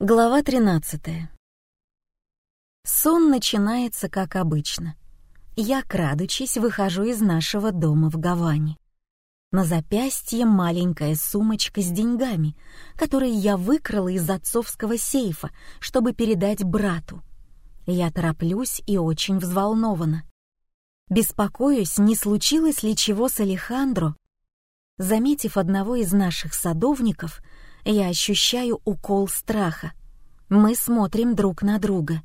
Глава 13. Сон начинается как обычно. Я, крадучись, выхожу из нашего дома в Гаване. На запястье маленькая сумочка с деньгами, которые я выкрала из отцовского сейфа, чтобы передать брату. Я тороплюсь и очень взволнована. Беспокоюсь, не случилось ли чего с Алехандро. Заметив одного из наших садовников, я ощущаю укол страха. Мы смотрим друг на друга.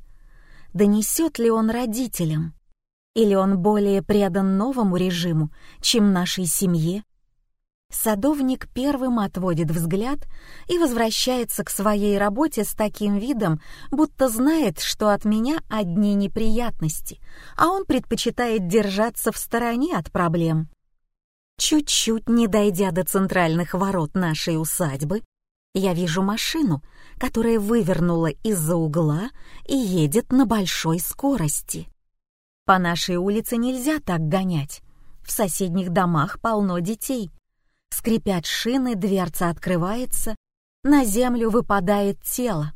Донесет ли он родителям? Или он более предан новому режиму, чем нашей семье? Садовник первым отводит взгляд и возвращается к своей работе с таким видом, будто знает, что от меня одни неприятности, а он предпочитает держаться в стороне от проблем. Чуть-чуть не дойдя до центральных ворот нашей усадьбы, я вижу машину, которая вывернула из-за угла и едет на большой скорости. По нашей улице нельзя так гонять. В соседних домах полно детей. Скрипят шины, дверца открывается, на землю выпадает тело.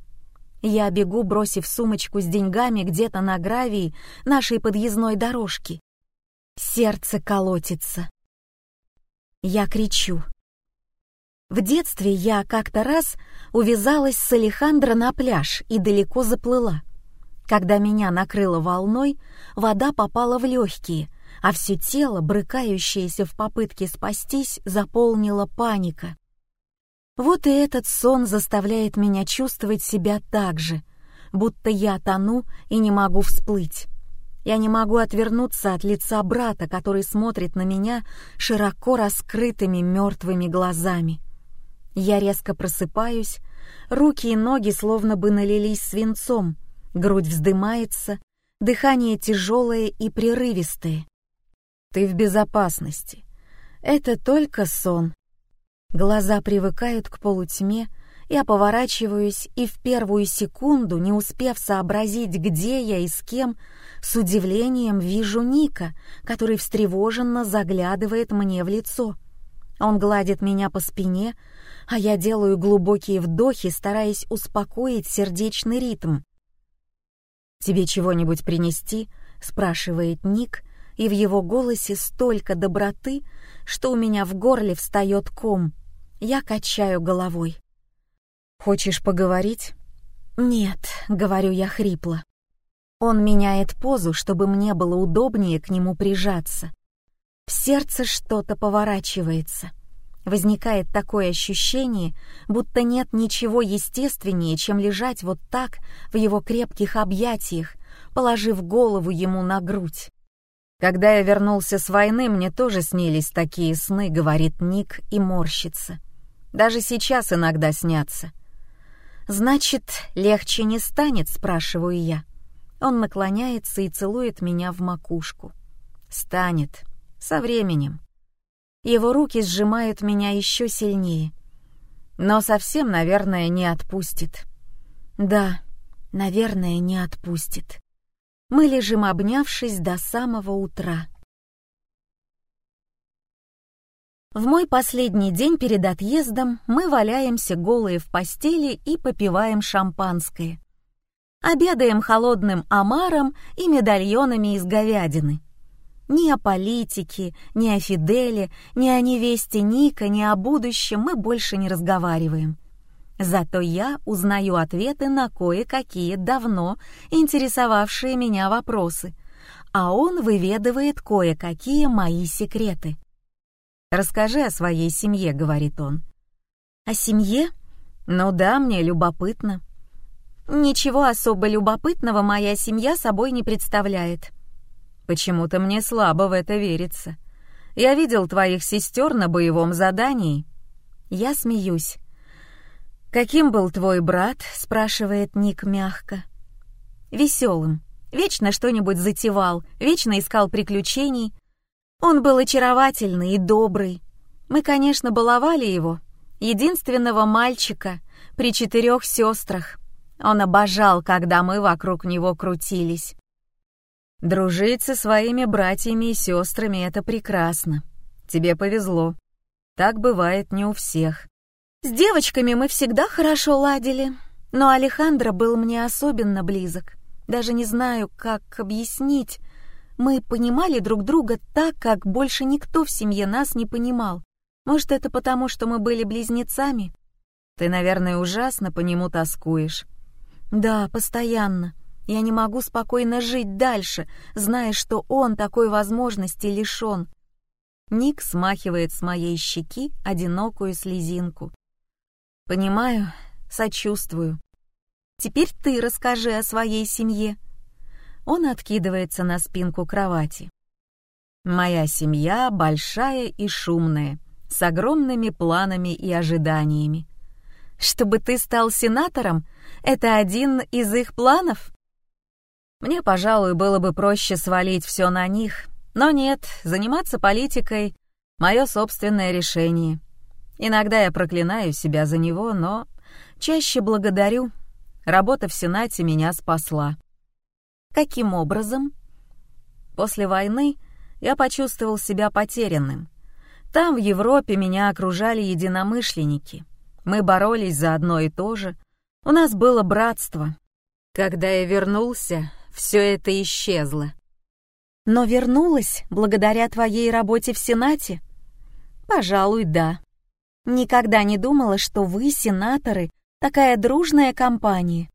Я бегу, бросив сумочку с деньгами где-то на гравии нашей подъездной дорожки. Сердце колотится. Я кричу. В детстве я как-то раз увязалась с Алехандро на пляж и далеко заплыла. Когда меня накрыло волной, вода попала в легкие, а все тело, брыкающееся в попытке спастись, заполнила паника. Вот и этот сон заставляет меня чувствовать себя так же, будто я тону и не могу всплыть. Я не могу отвернуться от лица брата, который смотрит на меня широко раскрытыми мертвыми глазами. Я резко просыпаюсь, руки и ноги словно бы налились свинцом, грудь вздымается, дыхание тяжелое и прерывистое. Ты в безопасности. Это только сон. Глаза привыкают к полутьме, я поворачиваюсь и в первую секунду, не успев сообразить, где я и с кем, с удивлением вижу Ника, который встревоженно заглядывает мне в лицо. Он гладит меня по спине, а я делаю глубокие вдохи, стараясь успокоить сердечный ритм. «Тебе чего-нибудь принести?» — спрашивает Ник, и в его голосе столько доброты, что у меня в горле встает ком. Я качаю головой. «Хочешь поговорить?» «Нет», — говорю я хрипло. Он меняет позу, чтобы мне было удобнее к нему прижаться. В сердце что-то поворачивается. Возникает такое ощущение, будто нет ничего естественнее, чем лежать вот так в его крепких объятиях, положив голову ему на грудь. «Когда я вернулся с войны, мне тоже снились такие сны», — говорит Ник и морщится. «Даже сейчас иногда снятся». «Значит, легче не станет?» — спрашиваю я. Он наклоняется и целует меня в макушку. «Станет. Со временем. Его руки сжимают меня еще сильнее. Но совсем, наверное, не отпустит. Да, наверное, не отпустит. Мы лежим обнявшись до самого утра. В мой последний день перед отъездом мы валяемся голые в постели и попиваем шампанское. Обедаем холодным омаром и медальонами из говядины. Ни о политике, ни о Фиделе, ни о невесте Ника, ни о будущем мы больше не разговариваем. Зато я узнаю ответы на кое-какие давно интересовавшие меня вопросы, а он выведывает кое-какие мои секреты. «Расскажи о своей семье», — говорит он. «О семье? Ну да, мне любопытно». «Ничего особо любопытного моя семья собой не представляет», Почему-то мне слабо в это верится. Я видел твоих сестер на боевом задании. Я смеюсь. «Каким был твой брат?» — спрашивает Ник мягко. «Веселым. Вечно что-нибудь затевал, вечно искал приключений. Он был очаровательный и добрый. Мы, конечно, баловали его, единственного мальчика при четырех сестрах. Он обожал, когда мы вокруг него крутились. Дружить со своими братьями и сестрами — это прекрасно. Тебе повезло. Так бывает не у всех. С девочками мы всегда хорошо ладили, но Алехандро был мне особенно близок. Даже не знаю, как объяснить. Мы понимали друг друга так, как больше никто в семье нас не понимал. Может, это потому, что мы были близнецами? Ты, наверное, ужасно по нему тоскуешь. Да, постоянно. Я не могу спокойно жить дальше, зная, что он такой возможности лишён. Ник смахивает с моей щеки одинокую слезинку. Понимаю, сочувствую. Теперь ты расскажи о своей семье. Он откидывается на спинку кровати. Моя семья большая и шумная с огромными планами и ожиданиями. Чтобы ты стал сенатором, это один из их планов? Мне, пожалуй, было бы проще свалить все на них, но нет, заниматься политикой — мое собственное решение. Иногда я проклинаю себя за него, но чаще благодарю. Работа в Сенате меня спасла. Каким образом? После войны я почувствовал себя потерянным — там, в Европе, меня окружали единомышленники. Мы боролись за одно и то же. У нас было братство. Когда я вернулся, все это исчезло. Но вернулась благодаря твоей работе в Сенате? Пожалуй, да. Никогда не думала, что вы, сенаторы, такая дружная компания.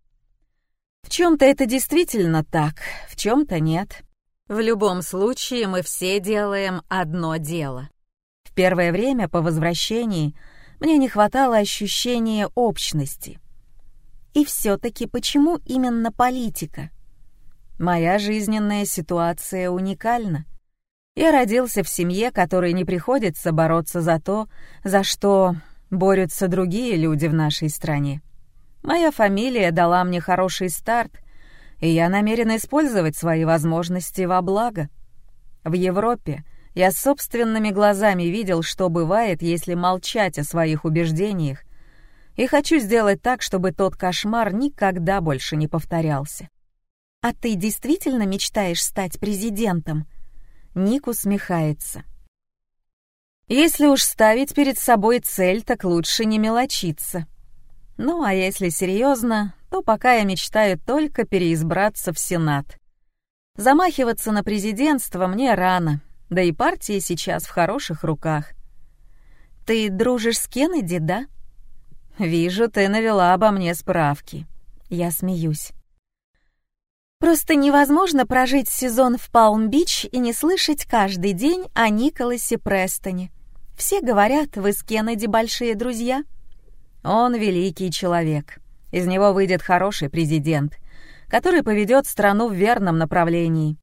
В чем-то это действительно так, в чем-то нет. В любом случае мы все делаем одно дело первое время по возвращении мне не хватало ощущения общности. И все-таки почему именно политика? Моя жизненная ситуация уникальна. Я родился в семье, которой не приходится бороться за то, за что борются другие люди в нашей стране. Моя фамилия дала мне хороший старт, и я намерен использовать свои возможности во благо. В Европе я собственными глазами видел, что бывает, если молчать о своих убеждениях, и хочу сделать так, чтобы тот кошмар никогда больше не повторялся. «А ты действительно мечтаешь стать президентом?» Ник усмехается. «Если уж ставить перед собой цель, так лучше не мелочиться. Ну, а если серьезно, то пока я мечтаю только переизбраться в Сенат. Замахиваться на президентство мне рано, да и партия сейчас в хороших руках. Ты дружишь с Кеннеди, да? Вижу, ты навела обо мне справки. Я смеюсь. Просто невозможно прожить сезон в Палм-Бич и не слышать каждый день о Николасе Престоне. Все говорят, вы с Кеннеди большие друзья. Он великий человек. Из него выйдет хороший президент, который поведет страну в верном направлении.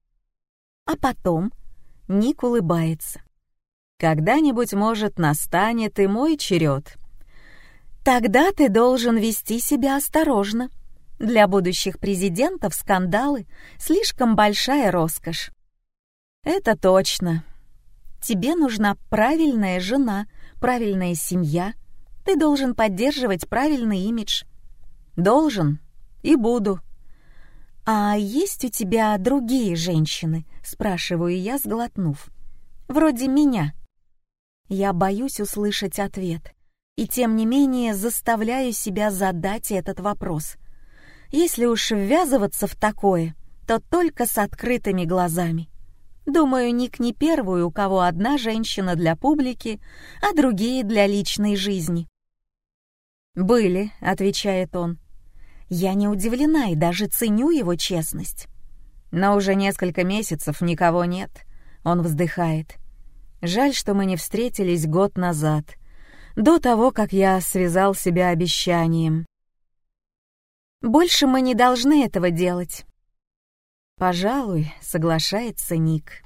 А потом Ник улыбается. «Когда-нибудь, может, настанет и мой черед. Тогда ты должен вести себя осторожно. Для будущих президентов скандалы — слишком большая роскошь». «Это точно. Тебе нужна правильная жена, правильная семья. Ты должен поддерживать правильный имидж». «Должен и буду», «А есть у тебя другие женщины?» — спрашиваю я, сглотнув. «Вроде меня». Я боюсь услышать ответ, и тем не менее заставляю себя задать этот вопрос. Если уж ввязываться в такое, то только с открытыми глазами. Думаю, Ник не первый, у кого одна женщина для публики, а другие для личной жизни. «Были», — отвечает он. Я не удивлена и даже ценю его честность. Но уже несколько месяцев никого нет. Он вздыхает. Жаль, что мы не встретились год назад, до того, как я связал себя обещанием. Больше мы не должны этого делать. Пожалуй, соглашается Ник.